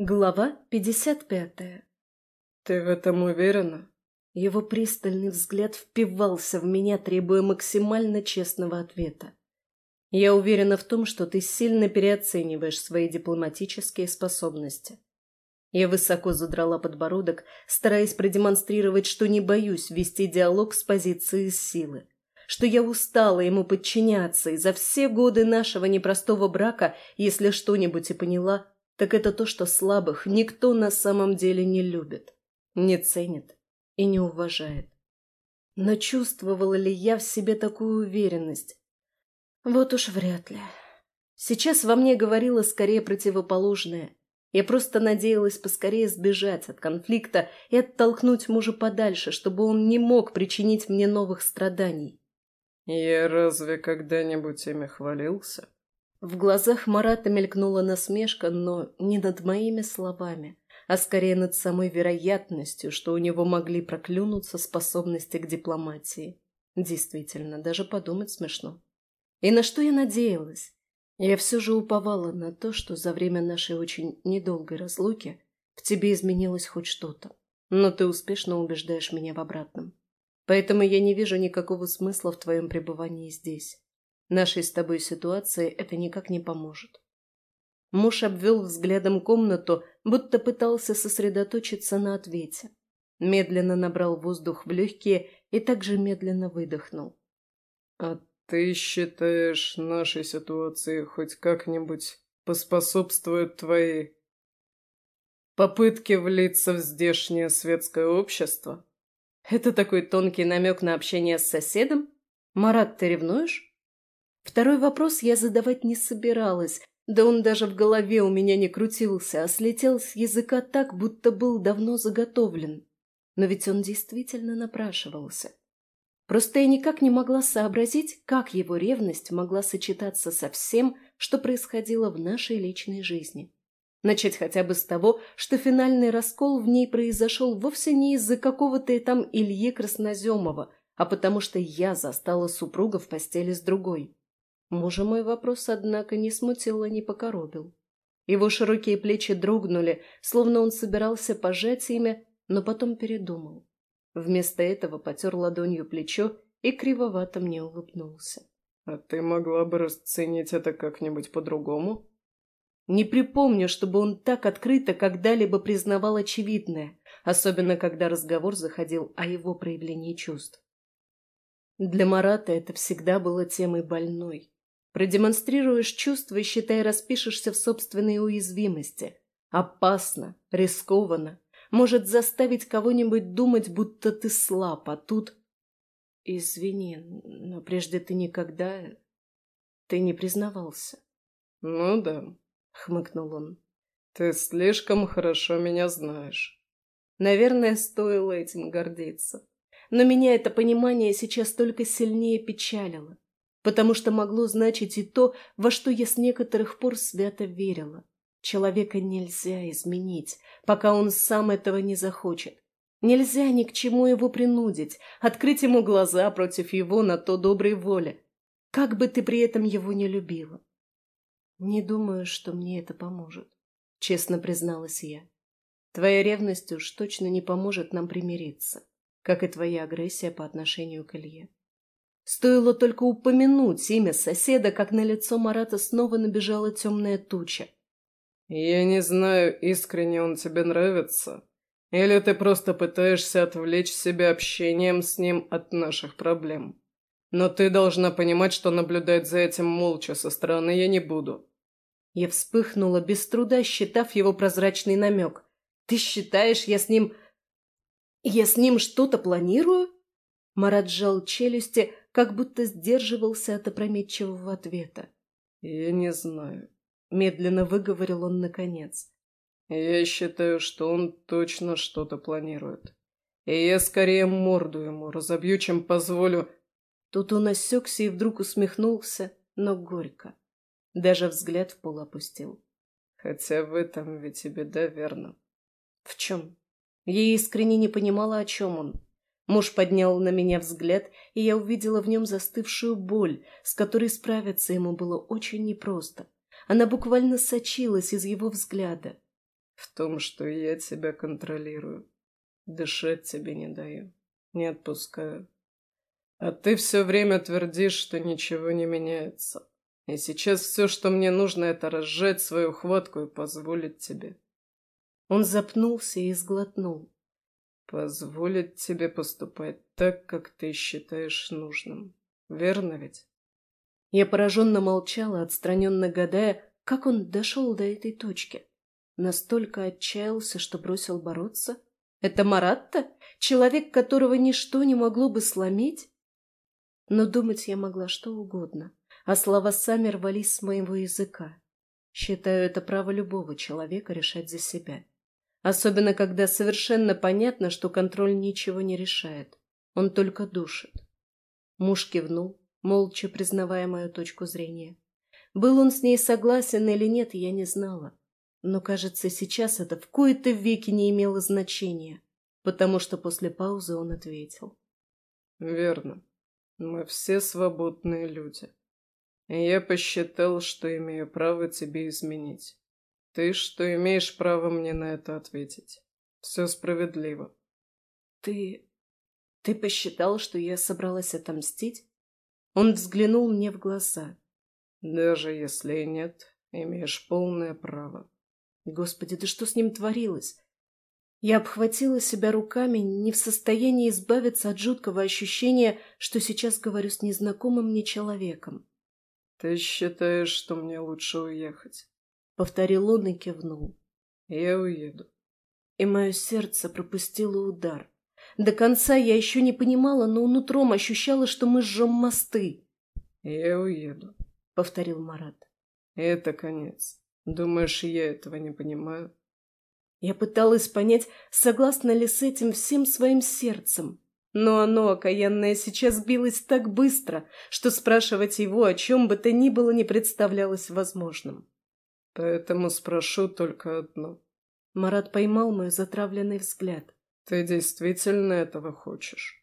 Глава 55 «Ты в этом уверена?» Его пристальный взгляд впивался в меня, требуя максимально честного ответа. «Я уверена в том, что ты сильно переоцениваешь свои дипломатические способности». Я высоко задрала подбородок, стараясь продемонстрировать, что не боюсь вести диалог с позиции силы что я устала ему подчиняться, и за все годы нашего непростого брака, если что-нибудь и поняла, так это то, что слабых никто на самом деле не любит, не ценит и не уважает. Но чувствовала ли я в себе такую уверенность? Вот уж вряд ли. Сейчас во мне говорило скорее противоположное. Я просто надеялась поскорее сбежать от конфликта и оттолкнуть мужа подальше, чтобы он не мог причинить мне новых страданий. «Я разве когда-нибудь ими хвалился?» В глазах Марата мелькнула насмешка, но не над моими словами, а скорее над самой вероятностью, что у него могли проклюнуться способности к дипломатии. Действительно, даже подумать смешно. И на что я надеялась? Я все же уповала на то, что за время нашей очень недолгой разлуки в тебе изменилось хоть что-то. Но ты успешно убеждаешь меня в обратном. Поэтому я не вижу никакого смысла в твоем пребывании здесь. Нашей с тобой ситуации это никак не поможет. Муж обвел взглядом комнату, будто пытался сосредоточиться на ответе. Медленно набрал воздух в легкие и также медленно выдохнул. «А ты считаешь, нашей ситуации хоть как-нибудь поспособствует твоей попытке влиться в здешнее светское общество?» Это такой тонкий намек на общение с соседом? Марат, ты ревнуешь? Второй вопрос я задавать не собиралась, да он даже в голове у меня не крутился, а слетел с языка так, будто был давно заготовлен. Но ведь он действительно напрашивался. Просто я никак не могла сообразить, как его ревность могла сочетаться со всем, что происходило в нашей личной жизни. Начать хотя бы с того, что финальный раскол в ней произошел вовсе не из-за какого-то там Ильи Красноземова, а потому что я застала супруга в постели с другой. Мужа мой вопрос, однако, не смутил и не покоробил. Его широкие плечи дрогнули, словно он собирался пожать ими, но потом передумал. Вместо этого потер ладонью плечо и кривовато мне улыбнулся. «А ты могла бы расценить это как-нибудь по-другому?» Не припомню, чтобы он так открыто когда-либо признавал очевидное, особенно когда разговор заходил о его проявлении чувств. Для Марата это всегда было темой больной. Продемонстрируешь чувства и, считай, распишешься в собственной уязвимости. Опасно, рискованно, может заставить кого-нибудь думать, будто ты слаб, а тут... Извини, но прежде ты никогда... Ты не признавался. Ну да, — хмыкнул он. «Ты слишком хорошо меня знаешь». Наверное, стоило этим гордиться. Но меня это понимание сейчас только сильнее печалило, потому что могло значить и то, во что я с некоторых пор свято верила. Человека нельзя изменить, пока он сам этого не захочет. Нельзя ни к чему его принудить, открыть ему глаза против его на то доброй воле, как бы ты при этом его не любила. «Не думаю, что мне это поможет», — честно призналась я. «Твоя ревность уж точно не поможет нам примириться, как и твоя агрессия по отношению к Илье». Стоило только упомянуть имя соседа, как на лицо Марата снова набежала темная туча. «Я не знаю, искренне он тебе нравится, или ты просто пытаешься отвлечь себя общением с ним от наших проблем. Но ты должна понимать, что наблюдать за этим молча со стороны я не буду. Я вспыхнула, без труда считав его прозрачный намек. «Ты считаешь, я с ним... я с ним что-то планирую?» Марат сжал челюсти, как будто сдерживался от опрометчивого ответа. «Я не знаю», — медленно выговорил он наконец. «Я считаю, что он точно что-то планирует. И я скорее морду ему разобью, чем позволю...» Тут он осекся и вдруг усмехнулся, но горько. Даже взгляд в пол опустил. Хотя в этом ведь и беда, верно? В чем? Я искренне не понимала, о чем он. Муж поднял на меня взгляд, и я увидела в нем застывшую боль, с которой справиться ему было очень непросто. Она буквально сочилась из его взгляда. В том, что я тебя контролирую. Дышать тебе не даю, не отпускаю. А ты все время твердишь, что ничего не меняется. И сейчас все, что мне нужно, это разжать свою хватку и позволить тебе. Он запнулся и сглотнул. Позволить тебе поступать так, как ты считаешь нужным. Верно ведь? Я пораженно молчала, отстраненно гадая, как он дошел до этой точки. Настолько отчаялся, что бросил бороться? Это Маратта? Человек, которого ничто не могло бы сломить? Но думать я могла что угодно, а слова сами рвались с моего языка. Считаю это право любого человека решать за себя. Особенно, когда совершенно понятно, что контроль ничего не решает. Он только душит. Муж кивнул, молча признавая мою точку зрения. Был он с ней согласен или нет, я не знала. Но, кажется, сейчас это в кои-то веки не имело значения, потому что после паузы он ответил. «Верно. Мы все свободные люди. И я посчитал, что имею право тебе изменить. Ты что имеешь право мне на это ответить. Все справедливо». «Ты... ты посчитал, что я собралась отомстить?» Он взглянул мне в глаза. «Даже если и нет, имеешь полное право». Господи, да что с ним творилось? Я обхватила себя руками, не в состоянии избавиться от жуткого ощущения, что сейчас говорю с незнакомым мне человеком. «Ты считаешь, что мне лучше уехать?» — повторил он и кивнул. «Я уеду». И мое сердце пропустило удар. До конца я еще не понимала, но нутром ощущала, что мы жжем мосты. «Я уеду», — повторил Марат. «Это конец. Думаешь, я этого не понимаю?» Я пыталась понять, согласна ли с этим всем своим сердцем. Но оно, окаянное, сейчас билось так быстро, что спрашивать его о чем бы то ни было не представлялось возможным. «Поэтому спрошу только одно». Марат поймал мой затравленный взгляд. «Ты действительно этого хочешь?»